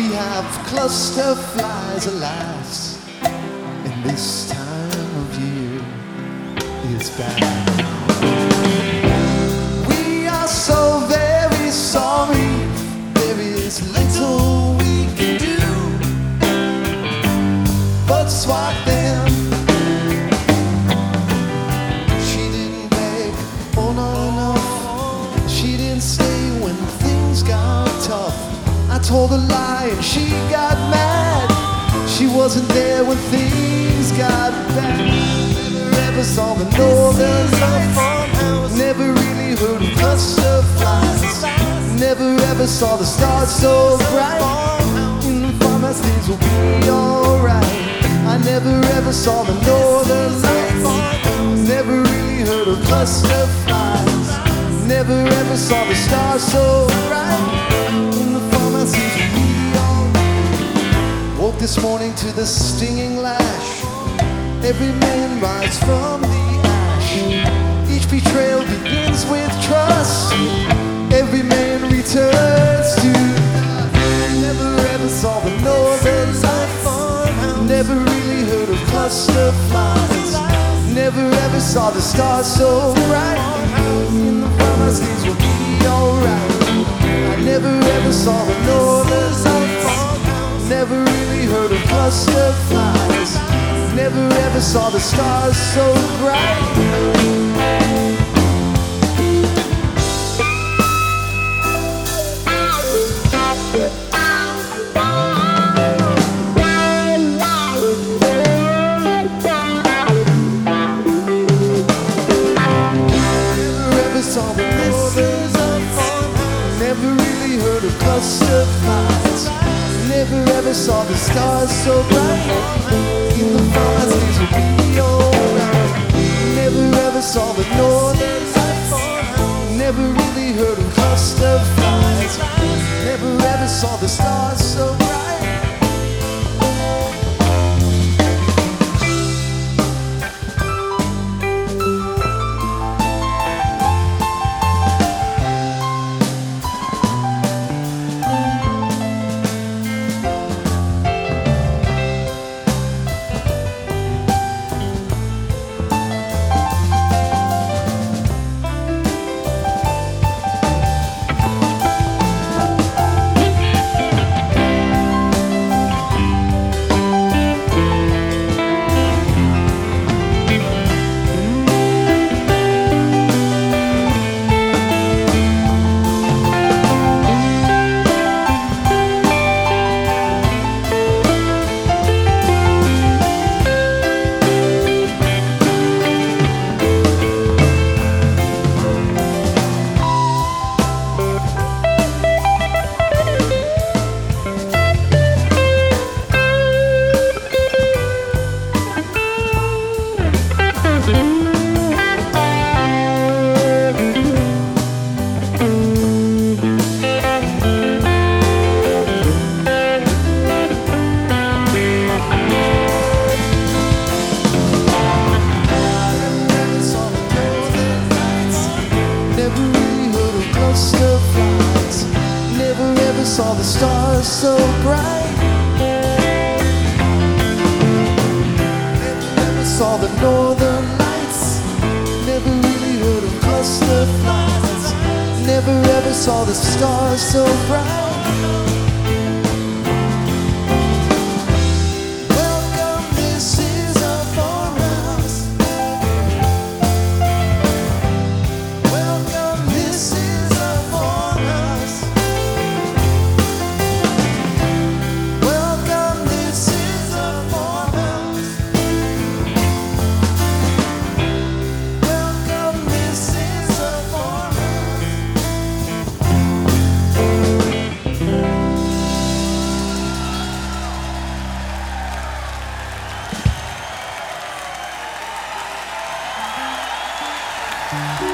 we have cluster flies, alas, and this time of year is bad. And she got mad. She wasn't there when things got bad. Never ever saw the northern lights. Never really heard of cluster flies. Never ever saw the stars so bright. In the farmhouse things will be alright. I never ever saw the northern lights. Never really heard of cluster flies. Never ever saw the stars so bright. This morning to the stinging lash. Every man rise from the ash. Each betrayal begins with trust. Every man returns to Never ever saw the northern lights. Never really heard of cluster flies. Never ever saw the stars so bright. In the farmers, things will be alright. I never ever saw the northern Never ever saw the stars so bright. Never Never of ever saw the stars so bright. In the farmhouse things will be alright. Never ever saw the northern lights. Never really heard of cluster flies. Never ever saw the stars so bright. Cluster flies. Never ever saw the stars so bright. Never ever saw the northern lights. Never really heard of cluster flies. Never ever saw the stars so bright. Thank